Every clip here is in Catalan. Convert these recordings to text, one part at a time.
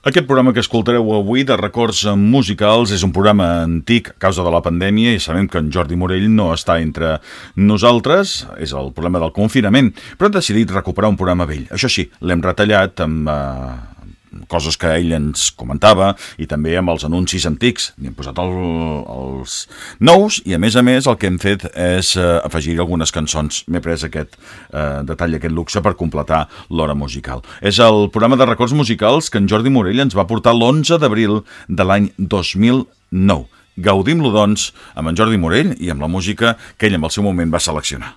Aquest programa que escoltareu avui de records musicals és un programa antic a causa de la pandèmia i sabem que en Jordi Morell no està entre nosaltres, és el problema del confinament, però hem decidit recuperar un programa vell. Això sí, l'hem retallat amb... Eh, coses que ell ens comentava i també amb els anuncis antics. Hi hem posat el, els nous i a més a més el que hem fet és eh, afegir algunes cançons. M'he pres aquest eh, detall, aquest luxe per completar l'hora musical. És el programa de records musicals que en Jordi Morell ens va portar l'11 d'abril de l'any 2009 Gaudim-lo, doncs, amb en Jordi Morell i amb la música que ell en el seu moment va seleccionar.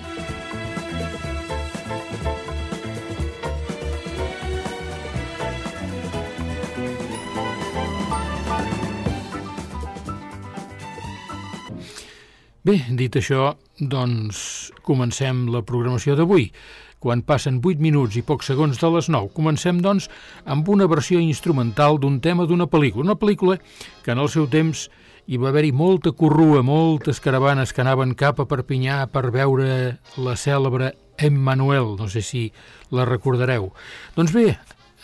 Bé, dit això, doncs comencem la programació d'avui. Quan passen 8 minuts i pocs segons de les 9, comencem, doncs, amb una versió instrumental d'un tema d'una pel·lícula. Una pel·lícula que en el seu temps hi va haver-hi molta corrua, moltes caravanes que anaven cap a Perpinyà per veure la cèlebre Emmanuel, no sé si la recordareu. Doncs bé,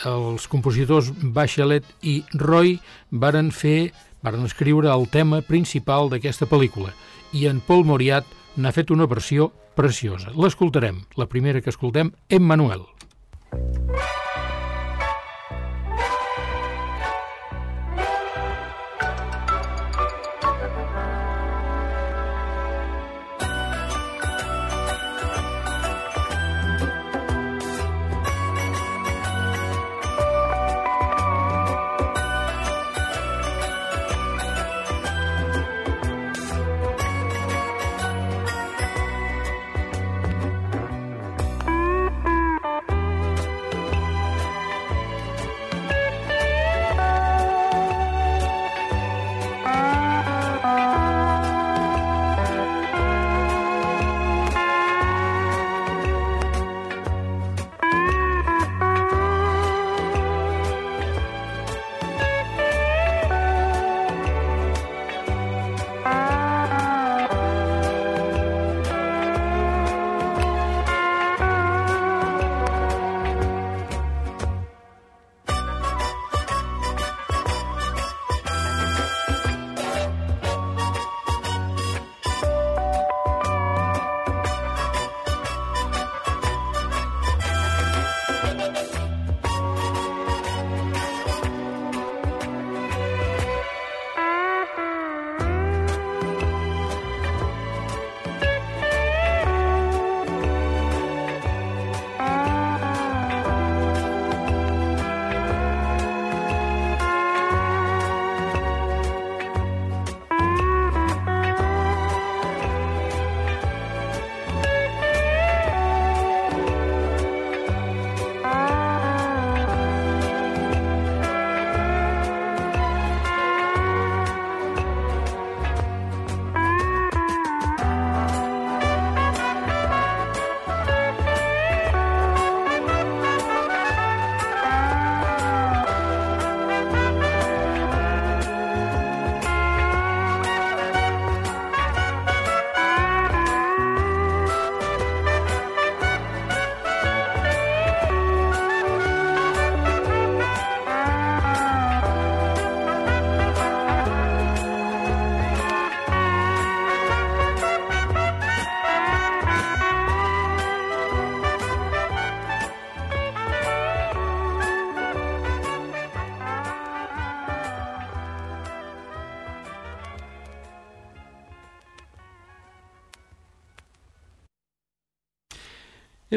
els compositors Bachelet i Roy varen fer, varen escriure el tema principal d'aquesta pel·lícula – i en Paul Moriat n'ha fet una versió preciosa. L'escoltarem, la primera que escoltem, Emmanuel. Emmanuel.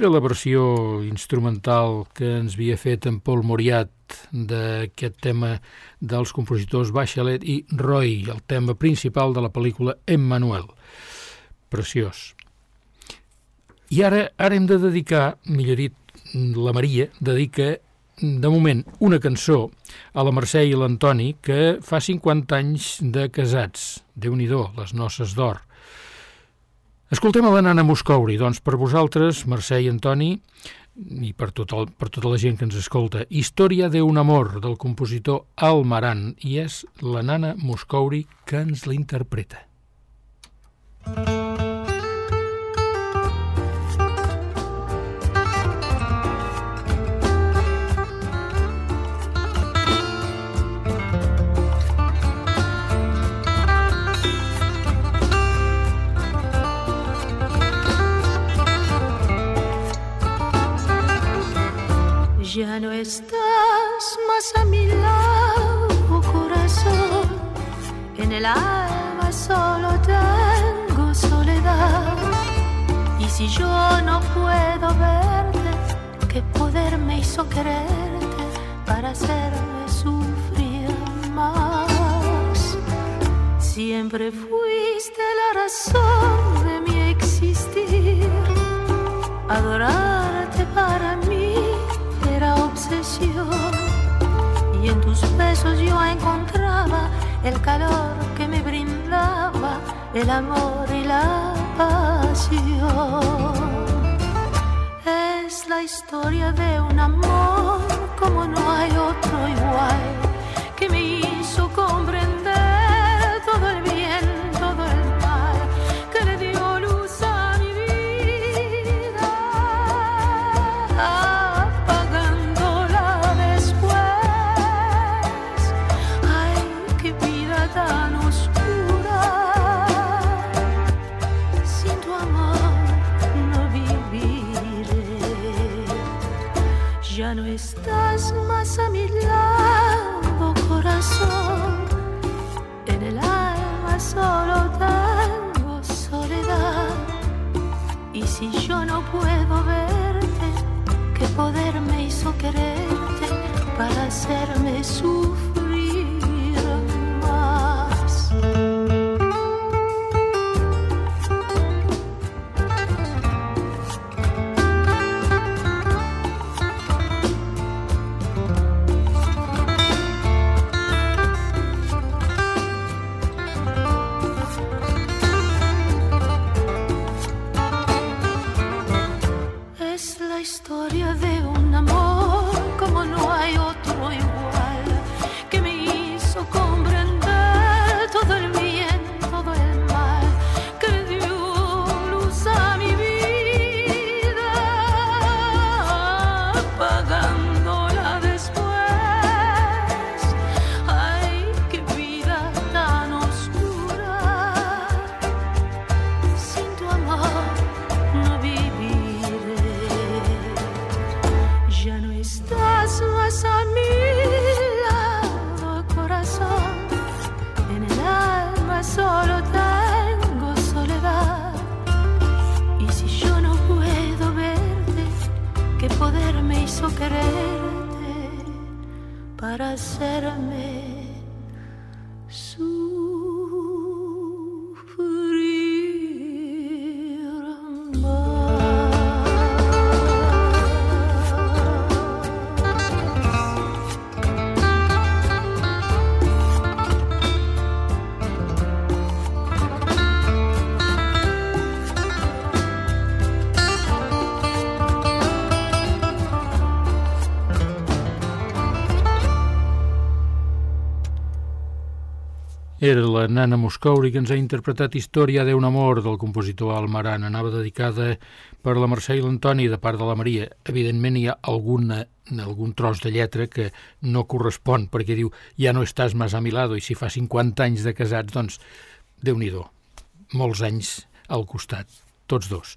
Era la versió instrumental que ens havia fet en Paul Moriat d'aquest tema dels compositors Bachelet i Roy, el tema principal de la pel·lícula Emmanuel. Preciós. I ara ara hem de dedicar, millor dit, la Maria dedica de moment, una cançó a la Mercè i l'Antoni que fa 50 anys de casats. déu nhi les noces d'or. Escoltem a la nana Moscouri, doncs per vosaltres, Mercè i Antoni, i per, tot el, per tota la gent que ens escolta, Història d'un amor del compositor Almaran, i és la nana Moscouri que ens la interpreta. Música poder me hizo quererte para hacerme sufrir más? Siempre fuiste la razón de mi existir. Adorarte para mí obsesión y en tus besos yo encontraba el calor que me brindaba el amor y la pasión. La historia de un amor como no hay otro igual a mi lado, corazón. En el alma solo tengo soledad. Y si yo no puedo verte, ¿qué poder me hizo quererte para hacerme sufrir? La nana Moscouri que ens ha interpretat Història d'un amor del compositor Almaran. Anava dedicada per la Mercè i l'Antoni de part de la Maria. Evidentment hi ha alguna, algun tros de lletra que no correspon perquè diu ja no estàs més a mi lado i si fa 50 anys de casats, doncs déu nhi molts anys al costat, tots dos.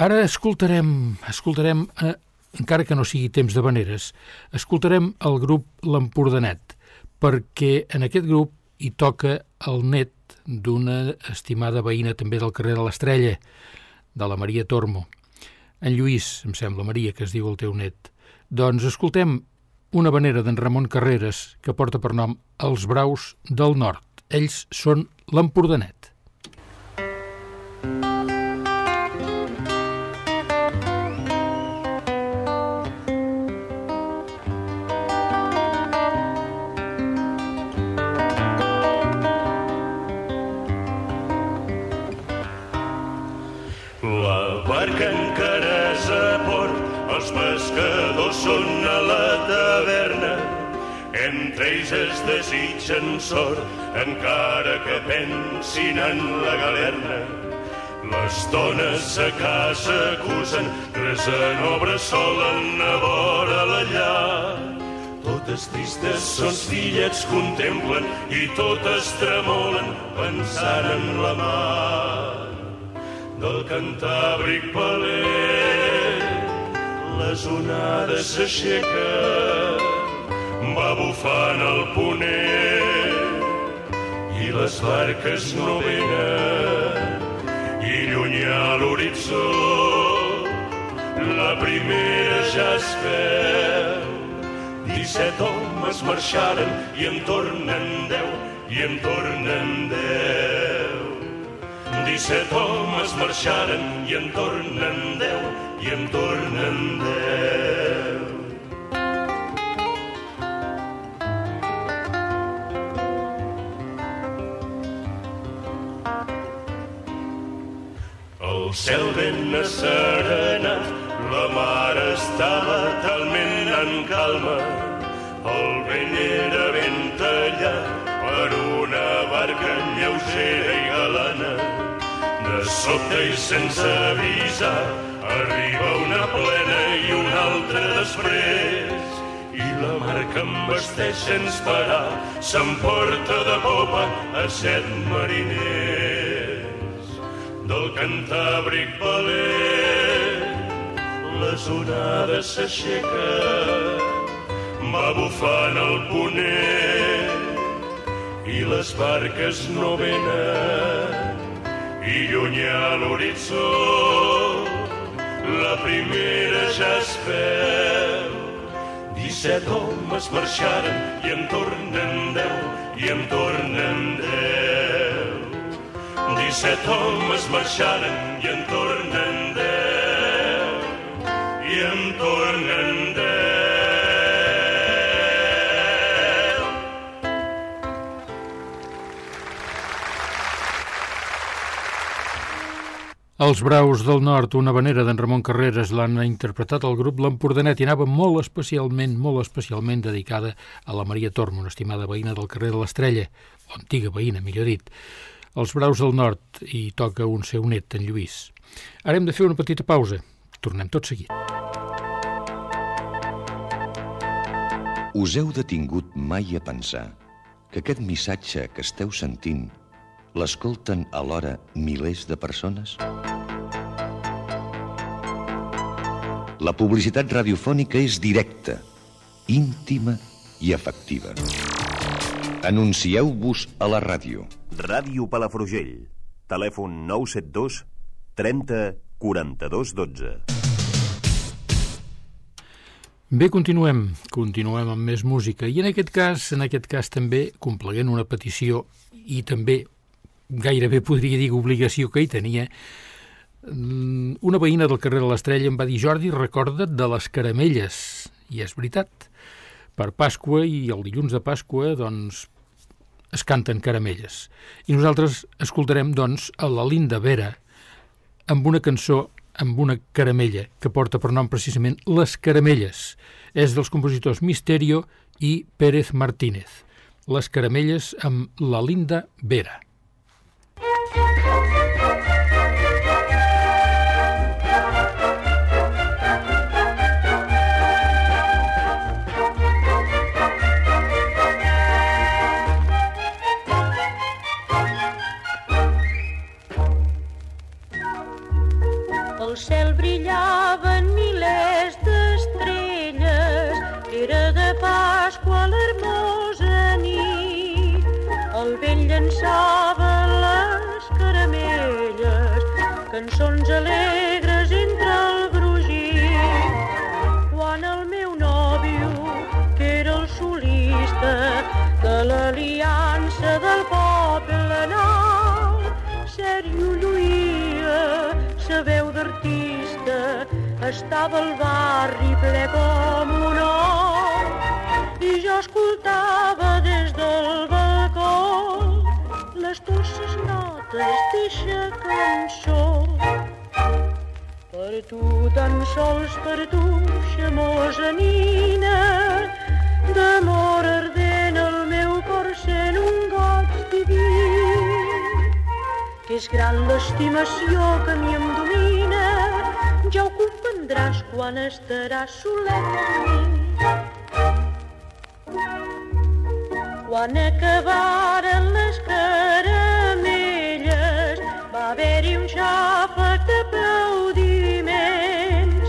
Ara escoltarem, escoltarem eh, encara que no sigui temps de veneres, escoltarem el grup L'Empordanet perquè en aquest grup hi toca el net d'una estimada veïna també del carrer de l'Estrella, de la Maria Tormo. En Lluís, em sembla, Maria, que es diu el teu net. Doncs escoltem una vanera d'en Ramon Carreras que porta per nom Els Braus del Nord. Ells són l'Empordanet. Sort, encara que pensin en la galerna. Les dones a casa acusen, resen obra solen a vora la llar. Totes tristes són fillets contemplen i totes tremolen pensant en la mar del Cantàbric Paler. Les onades s'aixequen, va bufant el ponent i les barques no venen i lluny a l'horitzó la primera ja es veu. Disset homes marxaren i en tornen deu, i en tornen deu. Disset homes marxaren i en tornen deu, i en tornen deu. El cel ben asserenat, la mar estava talment en calma. El vent era ben tallat per una barca lleugera i galana. De sobte i sense avisar, arriba una plena i una altra després. I la mar que embesteix sense parar s'emporta de popa a set mariners del Cantàbric Valer. Les onades s'aixequen, va bufant el ponent i les barques no venen i lluny a l'horitzó la primera ja es veu. Disset homes marxaren i en tornen deu, i en tornen deu. Disset homes marxaren i en tornen deu, i en tornen deu. Els Braus del Nord, una vanera d'en Ramon Carreras, l'han interpretat el grup L'Empordanet i anava molt especialment, molt especialment dedicada a la Maria Tormo, una estimada veïna del carrer de l'Estrella, o antiga veïna, millor dit. Els Braus del Nord i toca un seu net, en Lluís. Ara hem de fer una petita pausa. Tornem tot seguit. Us heu detingut mai a pensar que aquest missatge que esteu sentint l'escolten alhora milers de persones? La publicitat radiofònica és directa, íntima i efectiva. Anuncieu-vos a la ràdio. Ràdio Palafrugell. Telèfon 972 30 42 12. Bé, continuem. Continuem amb més música. I en aquest cas, en aquest cas també, compleguent una petició i també gairebé podria dir obligació que hi tenia, mm, una veïna del carrer de l'Estrella em va dir Jordi, recorda't de les caramelles. I és veritat. Per Pasqua i el dilluns de Pasqua, doncs, es canten caramelles. I nosaltres escoltarem, doncs, a la Linda Vera amb una cançó amb una caramella que porta per nom precisament Les Caramelles. És dels compositors Misterio i Pérez Martínez. Les Caramelles amb la Linda Vera. El cel brillava en milers d'estrelles, era de Pasqua l'hermosa nit. El vent llançava les caramelles, cançons alegres estava al barri ple com un ou. I jo escoltava des del balcó les dolces notes d'eixa cançó. Per tu, tan sols per tu, xamosa nina, d'amor ardent el meu cor sent un goig diví. Que és gran l'estimació que mi em ja ho comprendràs quan estaràs solet amb mi. Quan acabaren les caramelles va haver-hi un xàfec d'aplaudiments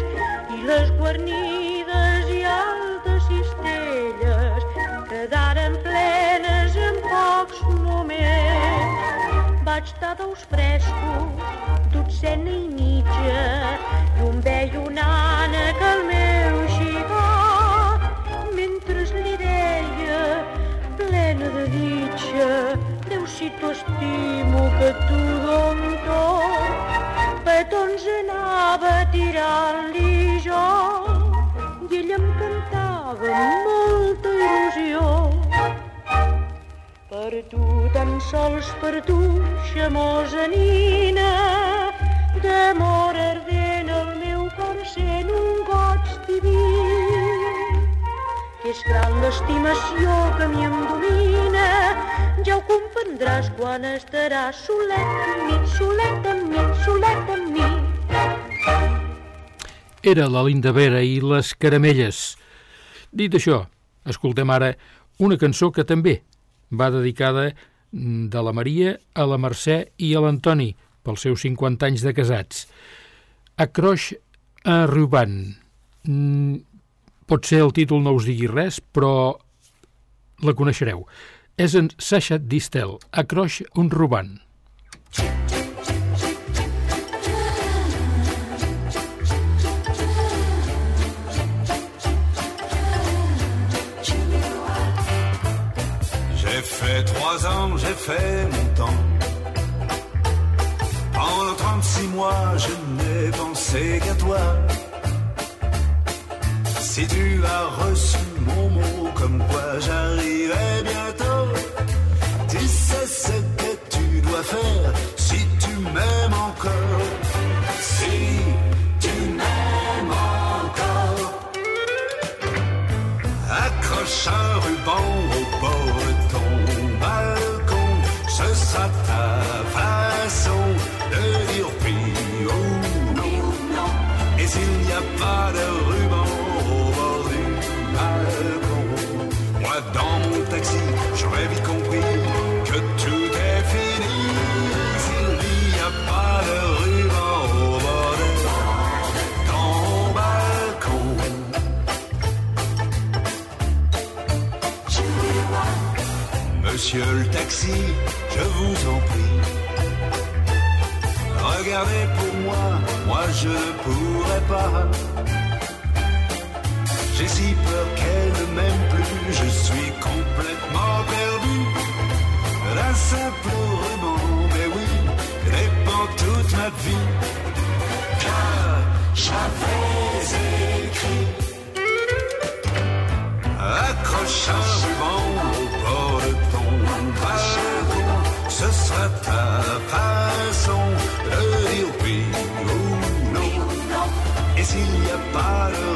i les guarnides i altes cistelles quedaren plenes en pocs moments. Vaig estar dos frescos, dotzena i mitja, i un vell una ànec al meu xicot, mentre li deia, plena de ditxa, Déu si t'ho estimo que tu don tot, petons anava tirant-li jo, i ell em cantava molta il·lusió. Per tu, tan sols per tu, xamosa nina, d'amor ardent el meu cor sent un goig diví. Que és gran l'estimació que mi em domina, ja ho comprendràs quan estaràs solet amb mi, solet amb mi, solet amb mi. Era la Linda Vera i les caramelles. Dit això, escoltem ara una cançó que també va dedicada mm, de la Maria a la Mercè i a l'Antoni pels seus 50 anys de casats. A Croix a Ruban. Mm, pot ser el títol no us digui res, però la coneixereu. És en Sasha Distel, a Croix un Ruban. J'ai fait trois ans, j'ai fait mon temps. 36 mois, je n'ai pensé qu'à toi. Si tu as reçu mon mot, comme quoi j'arriverai bientôt, tu sais ce que tu dois faire si tu m'aimes encore. Si tu m'aimes encore. Accroche un ruban au Monsieur le taxi, je vous en prie. Regardez pour moi, moi je ne pourrais pas. J'ai si peur qu'elle ne m'aime plus, je suis complètement perdu. D'un simple ruban, mais oui, dépend toute ma vie. Car j'avais écrit Accroche un ruban passons, rediu, oui, oh no, et s'il n'y a pas de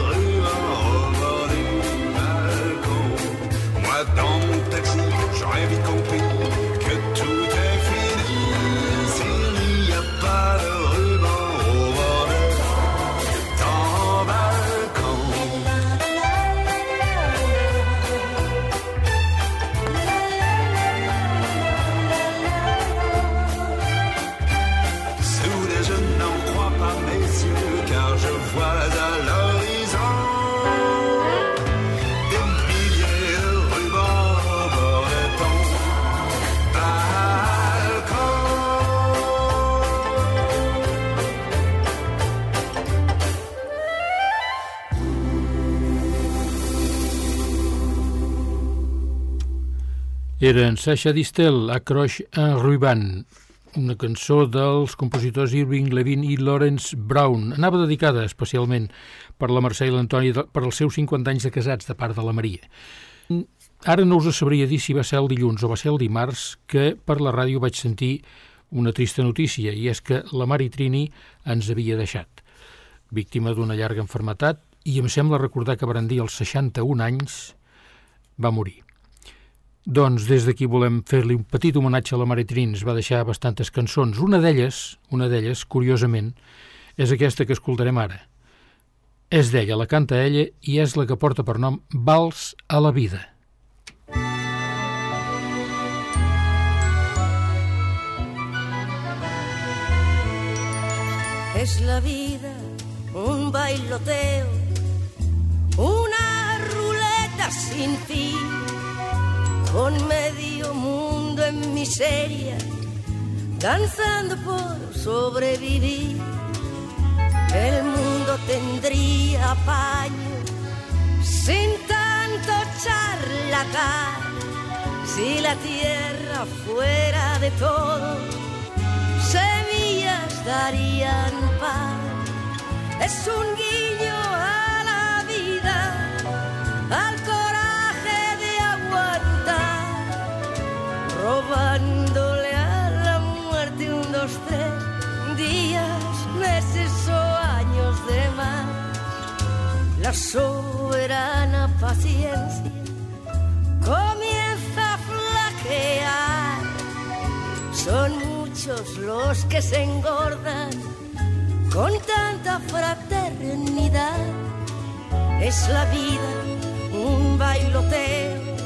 Era en Sasha Distel, a Croix en Ruban, una cançó dels compositors Irving Levine i Lawrence Brown. Anava dedicada especialment per la Mercè i l'Antoni per als seus 50 anys de casats de part de la Maria. Ara no us sabria dir si va ser el dilluns o va ser el dimarts que per la ràdio vaig sentir una trista notícia i és que la Mari Trini ens havia deixat. víctima d'una llarga enfermetat, i em sembla recordar que Brandí, als 61 anys, va morir. Doncs des d'aquí volem fer-li un petit homenatge a la Maritrín. Es va deixar bastantes cançons. Una d'elles, una d'elles, curiosament, és aquesta que escoltarem ara. És d'ella, la canta ella, i és la que porta per nom Vals a la vida. Es la vida un bailoteo, una ruleta sin fin, con medio mundo en miseria, danzando por sobrevivir. El mundo tendría paño sin tanto charlatán, si la tierra fuera de todo, semillas darían pan es un guiño robándole a la muerte un, dos, tres días, meses o años de más. La soberana paciencia comienza a flaquear. Son muchos los que se engordan con tanta fraternidad. Es la vida un bailoteo,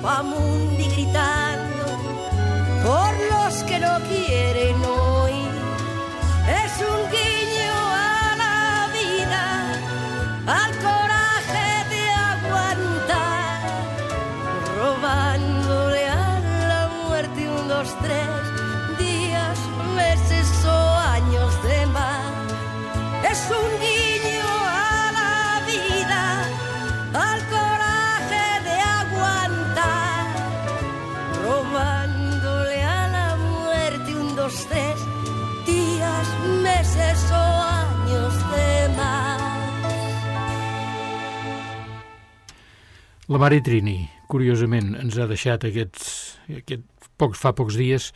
mapa mundi gritando La Mare Trini, curiosament, ens ha deixat aquests, aquest, pocs, fa pocs dies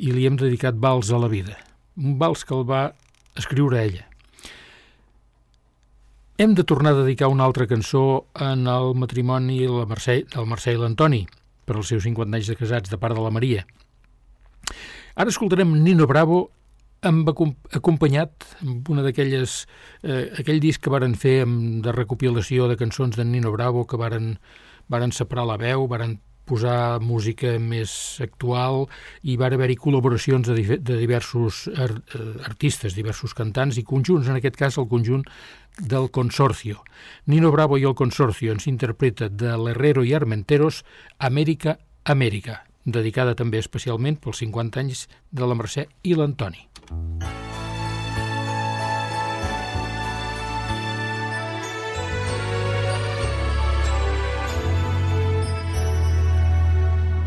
i li hem dedicat vals a la vida. Un vals que el va escriure ella. Hem de tornar a dedicar una altra cançó en el matrimoni la Mercè, del Mercè i l'Antoni, per als seus 50 anys de casats, de part de la Maria. Ara escoltarem Nino Bravo amb acom- acompanyat amb una d'aquelles eh, aquell disc que varen fer amb, de recopilació de cançons d'en Nino Bravo que varen, varen separar la veu, varen posar música més actual i va haver-hi col·laboracions de, de diversos ar, eh, artistes, diversos cantants i conjunts, en aquest cas el conjunt del Consorcio. Nino Bravo i el Consorcio ens interpreta de l'Herrero i Armenteros Amèrica, Amèrica, dedicada també especialment pels 50 anys de la Mercè i l'Antoni.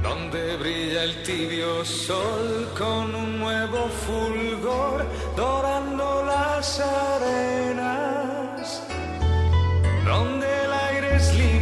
Donde brilla el tibio sol con un nuevo fulgor dorando las arenas, donde el aire es limpio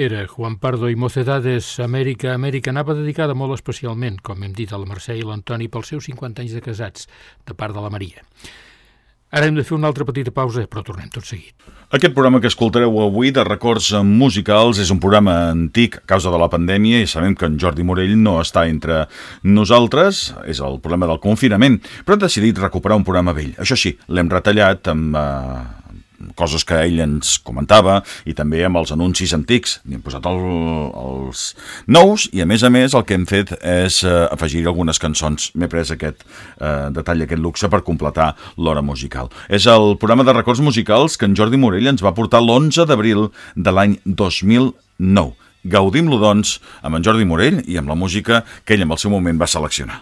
era Juan Pardo i Mocedades Amèrica Amèrica anava dedicada molt especialment, com hem dit, a la Mercè i l'Antoni pels seus 50 anys de casats, de part de la Maria. Ara hem de fer una altra petita pausa, però tornem tot seguit. Aquest programa que escoltareu avui de records musicals és un programa antic a causa de la pandèmia i sabem que en Jordi Morell no està entre nosaltres, és el problema del confinament, però ha decidit recuperar un programa vell. Això sí, l'hem retallat amb eh, coses que ell ens comentava i també amb els anuncis antics. N'hi hem posat el, els nous i a més a més el que hem fet és eh, afegir algunes cançons. M'he pres aquest eh, detall, aquest luxe per completar l'hora musical. És el programa de records musicals que en Jordi Morell ens va portar l'11 d'abril de l'any 2009. Gaudim-lo, doncs, amb en Jordi Morell i amb la música que ell en el seu moment va seleccionar.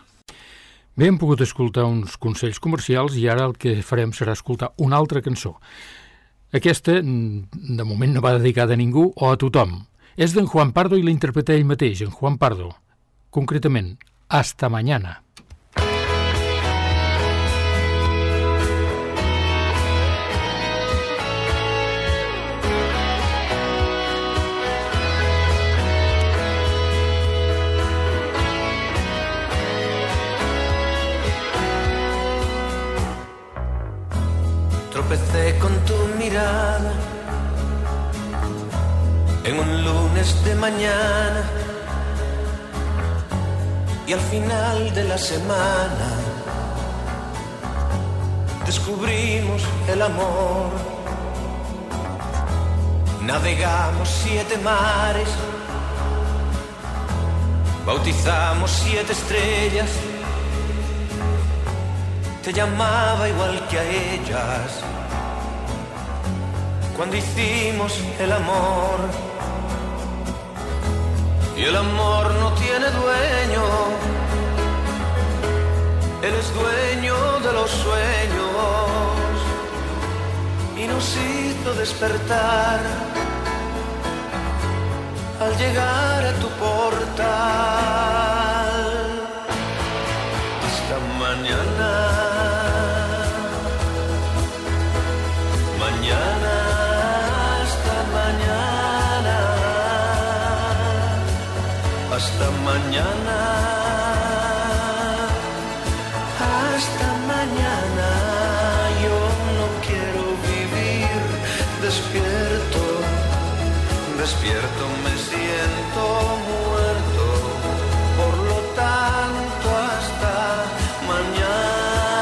Bé, hem pogut escoltar uns consells comercials i ara el que farem serà escoltar una altra cançó. Aquesta, mm, de moment, no va dedicada a ningú o a tothom. És d'en Juan Pardo i la interpreta ell mateix, en Juan Pardo. Concretament, Hasta mañana. En un lunes de mañana y al final de la semana descubrimos el amor. Navegamos siete mares, bautizamos siete estrellas te llamaba igual que a ellas cuando hicimos el amor. Y el amor no tiene dueño, él es dueño de los sueños y nos hizo despertar al llegar a tu portal. Hasta mañana. Hasta mañana, hasta mañana. Yo no quiero vivir despierto, despierto me siento muerto, por lo tanto hasta mañana.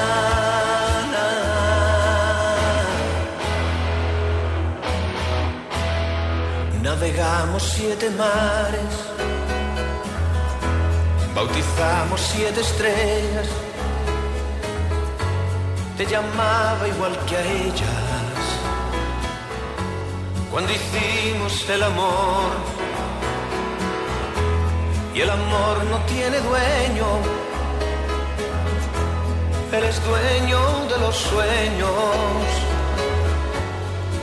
Navegamos siete mares, bautizamos siete estrellas, te llamaba igual que a ellas, cuando hicimos el amor, y el amor no tiene dueño, él es dueño de los sueños.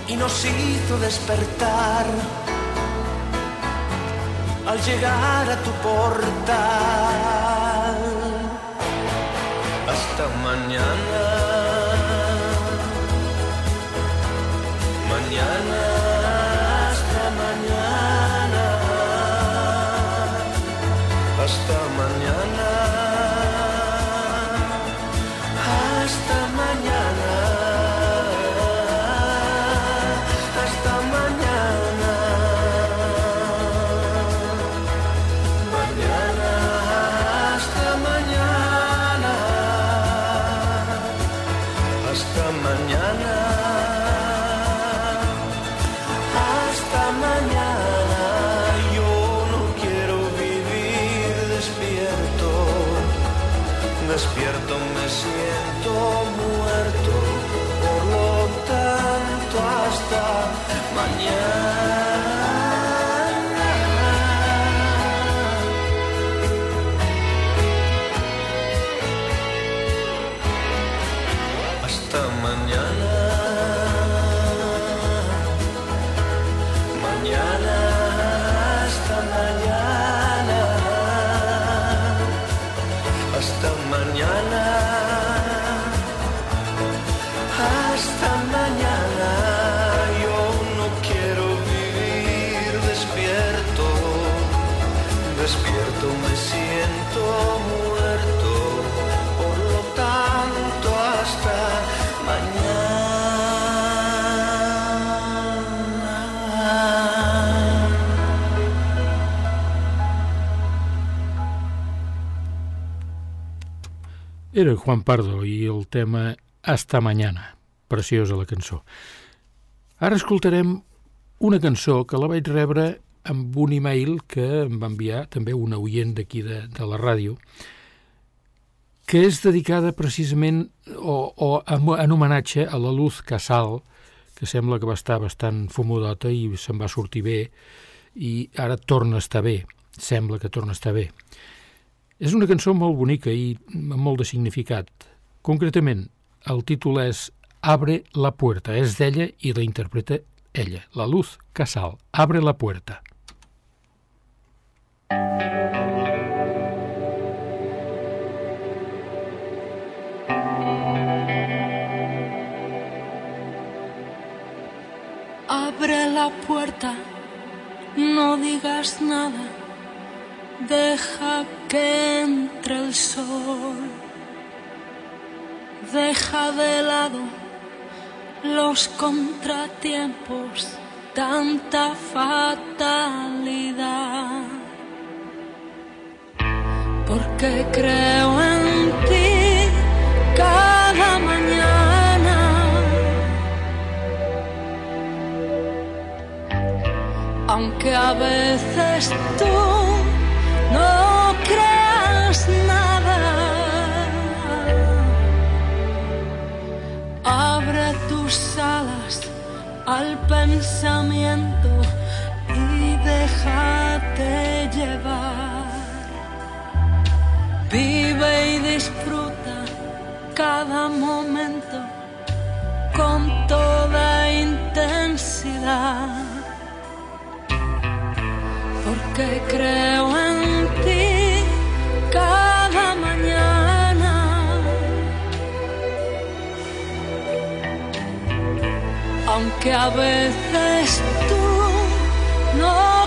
Y nos hizo despertar al llegar a tu portal. Hasta mañana. Mañana, Juan Pardo i el tema Hasta mañana. Preciosa la cançó. Ara escoltarem una cançó que la vaig rebre amb un e-mail que em va enviar també una oient d'aquí de, de la ràdio, que és dedicada precisament o, o en homenatge a la Luz Casal, que sembla que va estar bastant fumudota i se'n va sortir bé i ara torna a estar bé, sembla que torna a estar bé. És una cançó molt bonica i amb molt de significat. Concretament, el títol és Abre la puerta, és d'ella i la interpreta ella, la Luz Casal. Abre la puerta. Abre la puerta, no digas nada, deja que entre el sol, deja de lado los contratiempos, tanta fatalidad, porque creo en ti cada mañana. aunque a veces tú no tus al pensamiento y déjate llevar. Vive y disfruta cada momento con toda intensidad porque creo en ti Aunque a veces tú no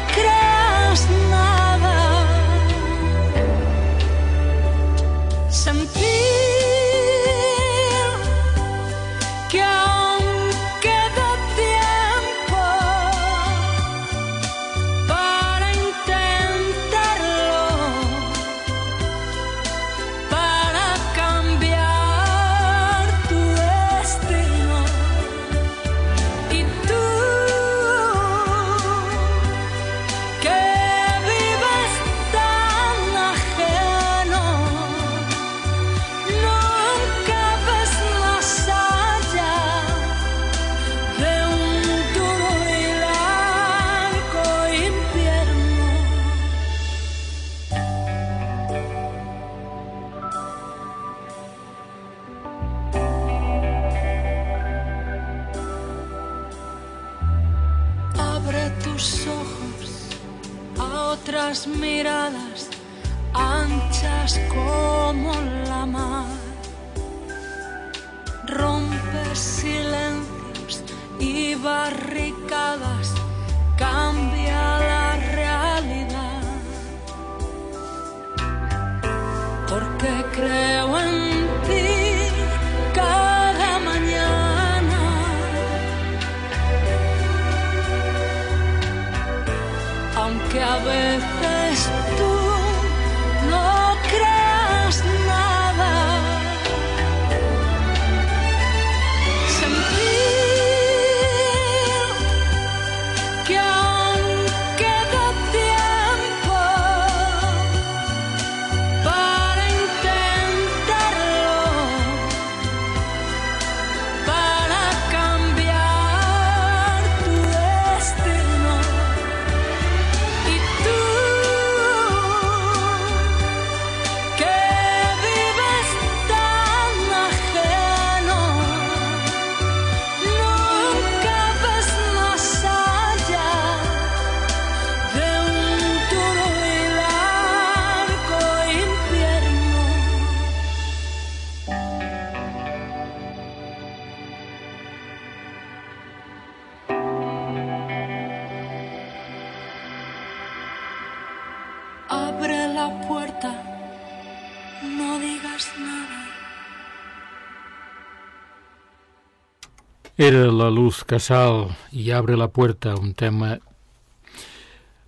la Luz Casal i Abre la puerta, un tema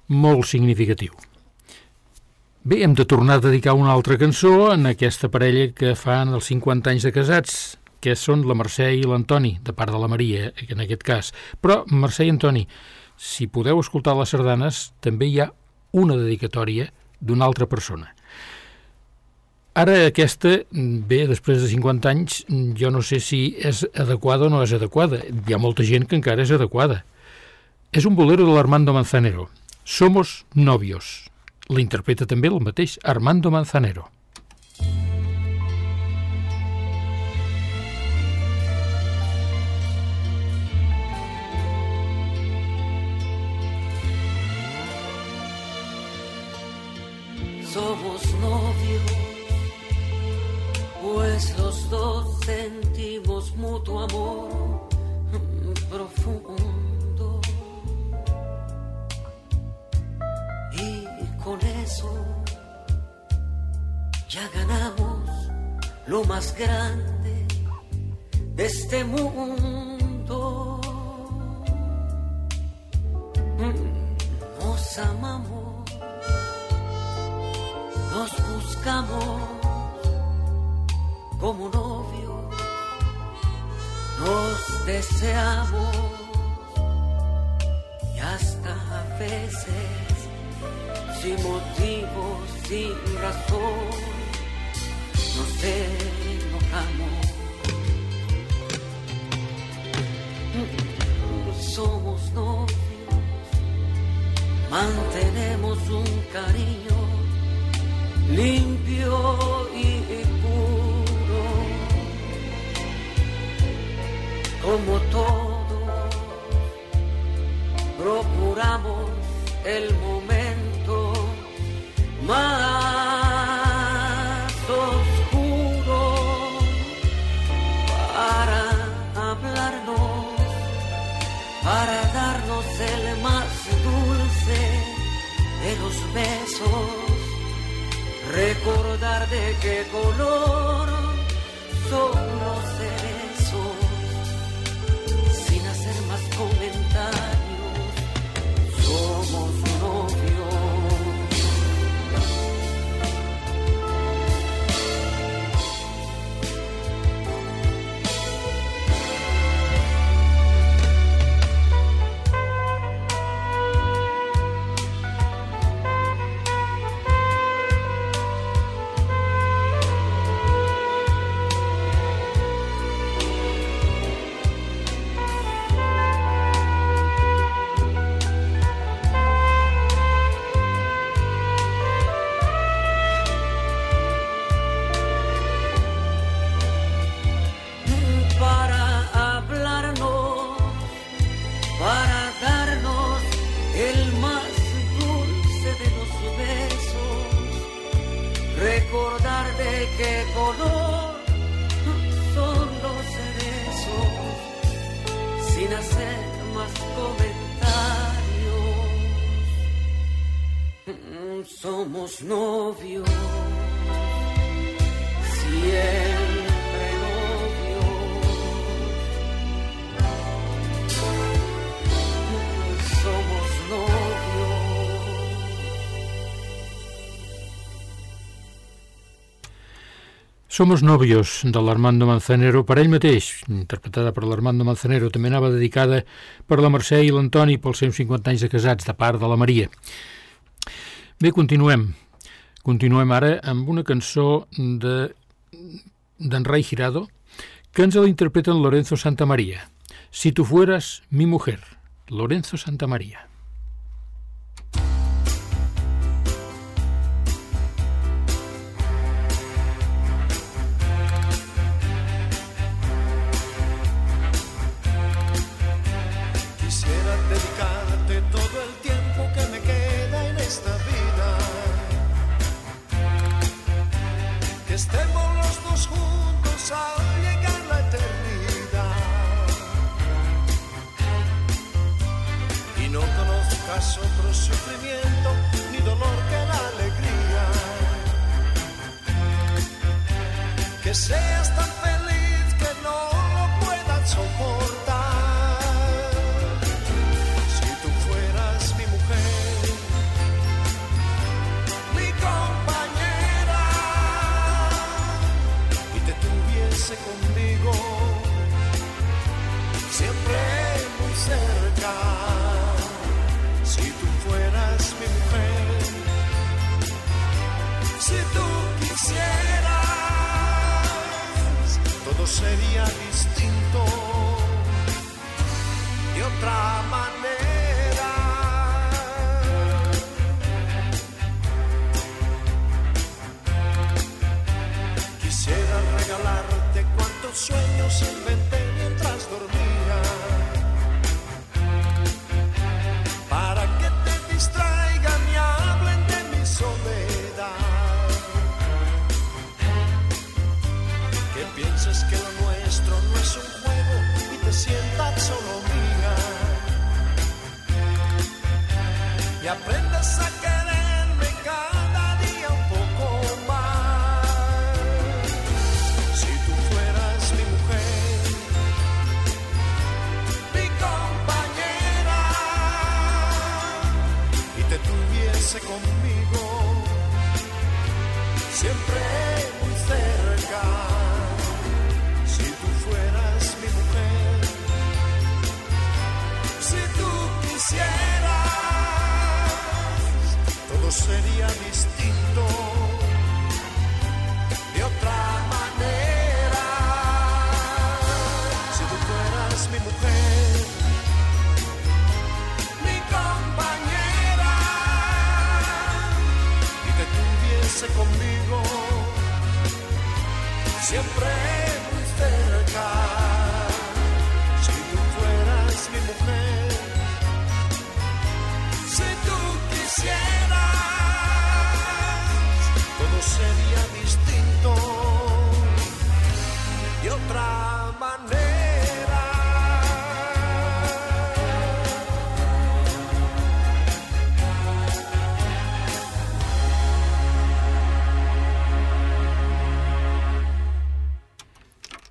molt significatiu. Bé, hem de tornar a dedicar una altra cançó en aquesta parella que fan els 50 anys de casats, que són la Mercè i l'Antoni, de part de la Maria, en aquest cas. Però, Mercè i Antoni, si podeu escoltar les sardanes, també hi ha una dedicatòria d'una altra persona. Ara aquesta, bé, després de 50 anys, jo no sé si és adequada o no és adequada. Hi ha molta gent que encara és adequada. És un bolero de l'Armando Manzanero. Somos novios. L'interpreta també el mateix Armando Manzanero. Somos los dos sentimos mutuo amor profundo. Y con eso ya ganamos lo más grande de este mundo. Nos amamos, nos buscamos como novios, nos deseamos y hasta a veces sin motivo, sin razón, nos enojamos. Somos novios, mantenemos un cariño limpio y como todos procuramos el momento más oscuro para hablarnos, para darnos el más dulce de los besos recordar de qué color son fomentar. Qué color son los cerezos, sin hacer más comentarios. Somos novios, Somos novios de l'Armando Manzanero per ell mateix, interpretada per l'Armando Manzanero, també anava dedicada per la Mercè i l'Antoni pels seus 50 anys de casats, de part de la Maria. Bé, continuem. Continuem ara amb una cançó de Ray Girado que ens la interpreten Lorenzo Santamaría. Si tu fueras mi mujer, Lorenzo Santamaría. Quisiera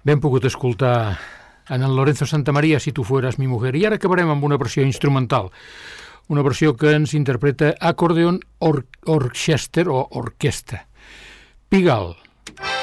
Ben hem pogut escoltar en el Lorenzo Santamaria, Si tu fueras mi mujer, i ara acabarem amb una versió instrumental, una versió que ens interpreta acordeon or orchester o orquestra. Pigal. Pigal.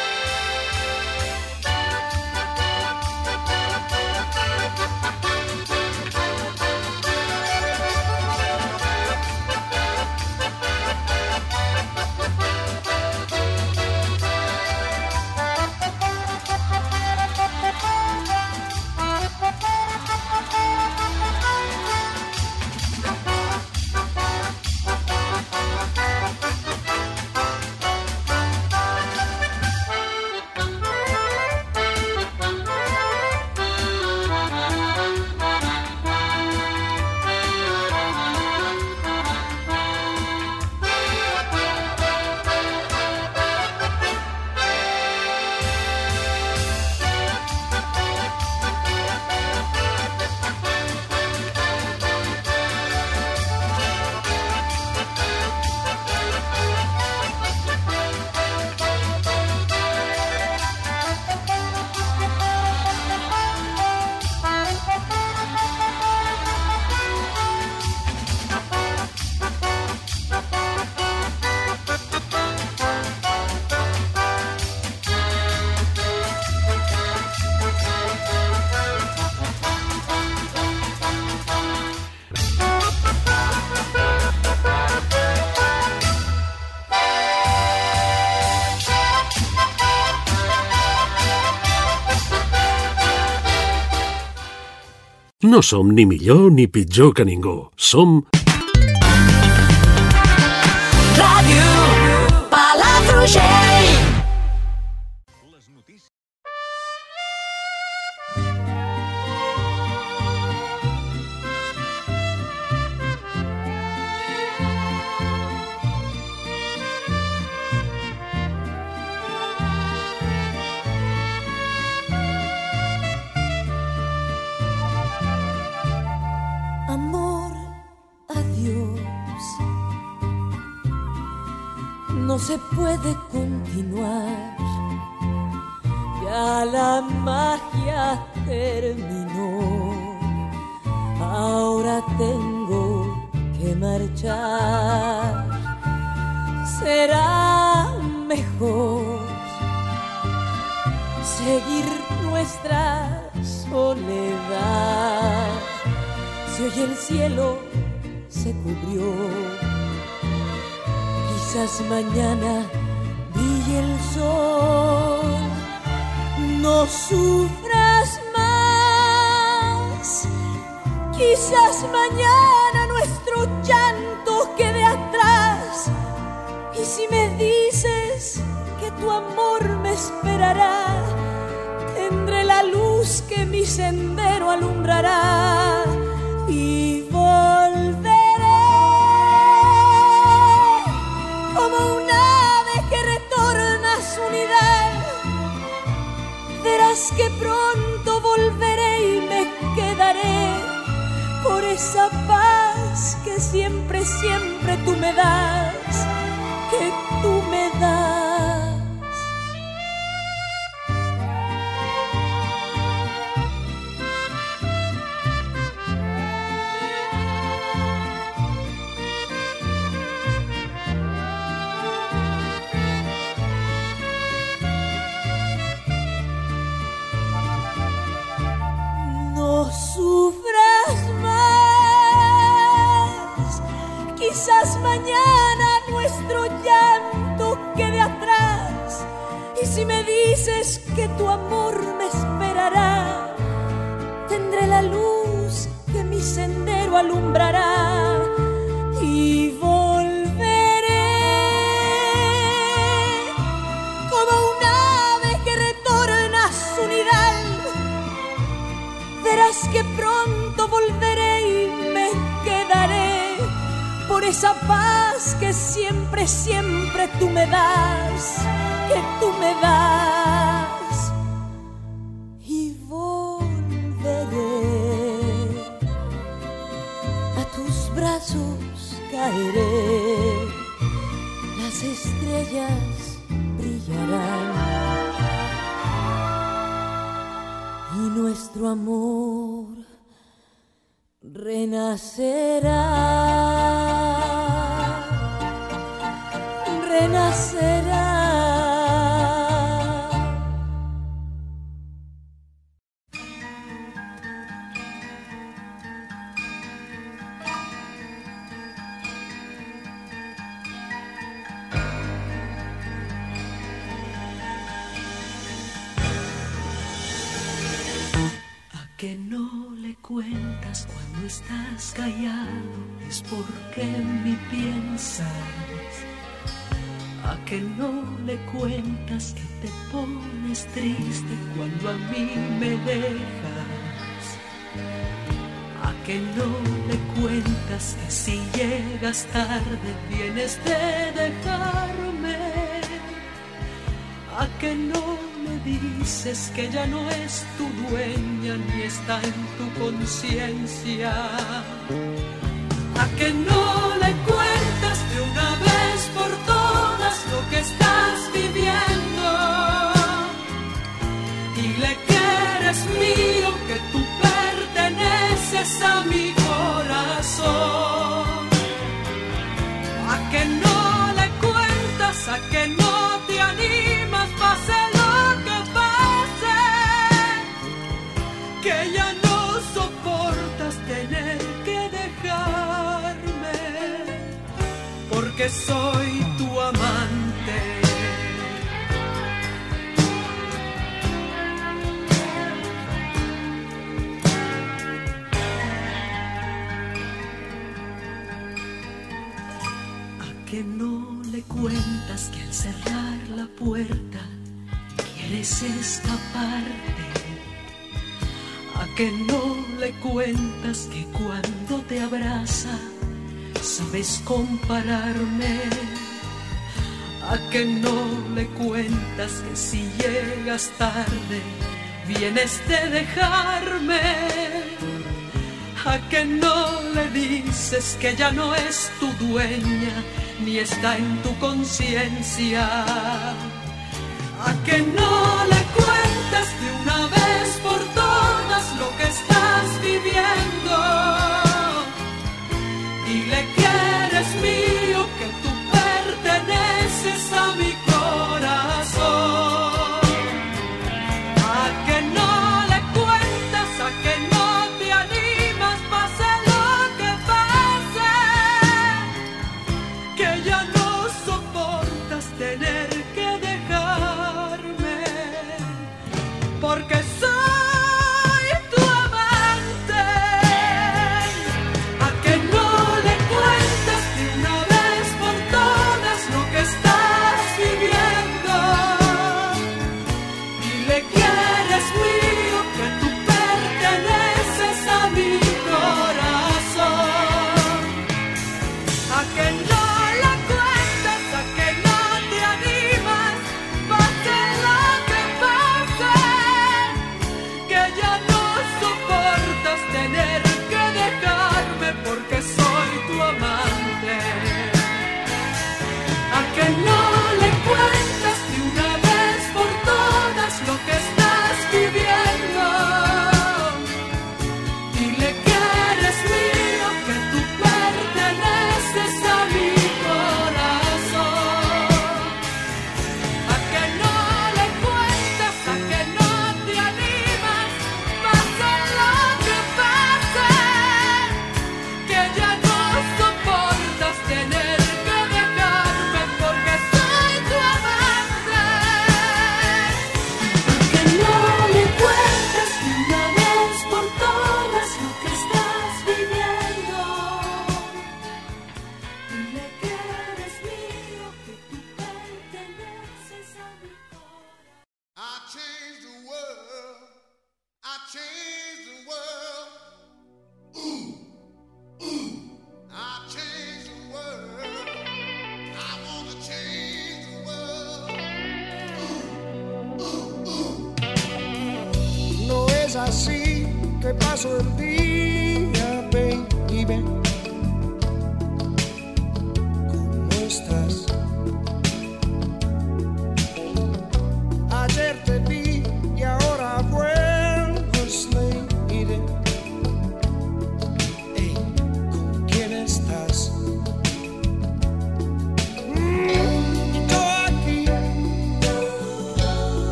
No som ni millor ni pitjor que ningú. Som... Ràdio Palafrugell No sufras más, quizás mañana nuestro llanto quede atrás. Y si me dices que tu amor me esperará, tendré la luz que mi sendero alumbrará y Verás que pronto volveré y me quedaré por esa paz que siempre, siempre tú me das, que tú me das. Caeré, las estrellas brillarán. y nuestro amor renacerá, renacerá. Es porque en mí piensas. ¿A que no le cuentas que te pones triste cuando a mí me dejas? ¿A que no le cuentas que si llegas tarde vienes de dejarme? ¿A que no me dices que ya no es tu dueña ni está en tu conciencia? ¿A que no le cuentas de una vez por todas lo que estás viviendo? Dile que eres mío, que tú perteneces a mi porque soy tu amante. ¿A que no le cuentas que al cerrar la puerta quieres escaparte? ¿A que no le cuentas que cuando te abraza sabes compararme? ¿A que no le cuentas que si llegas tarde vienes de dejarme? ¿A que no le dices que ya no es tu dueña ni está en tu conciencia? ¿A que no le cuentas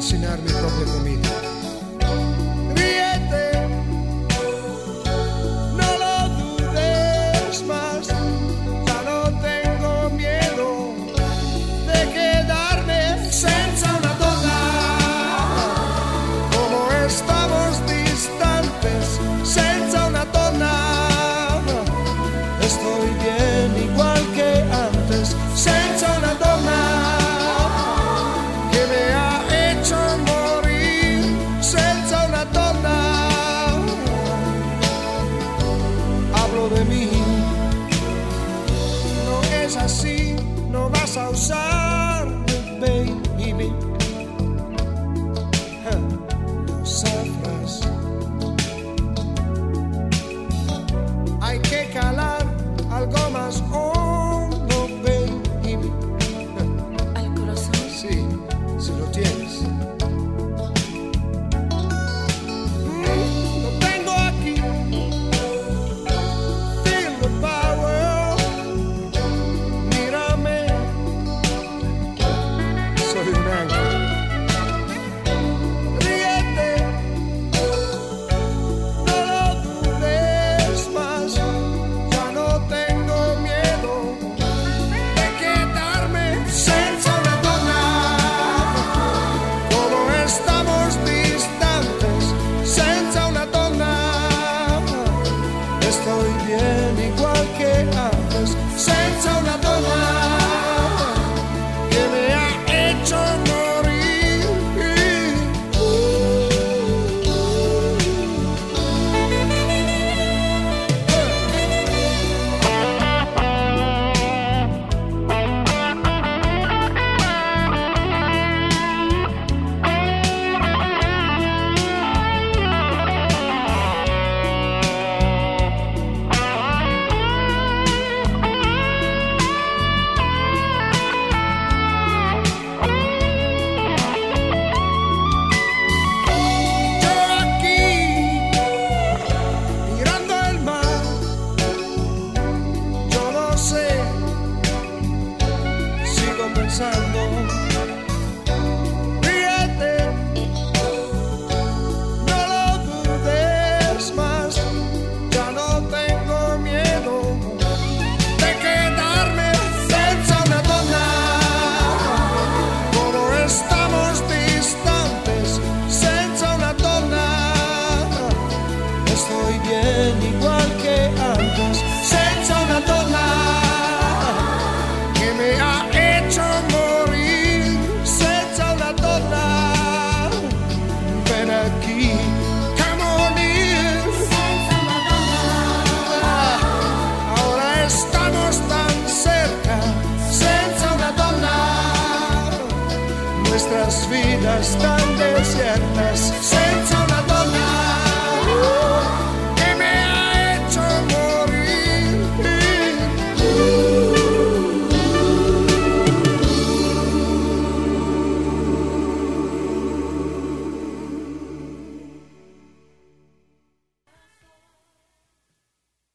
cocinar mi propia comida.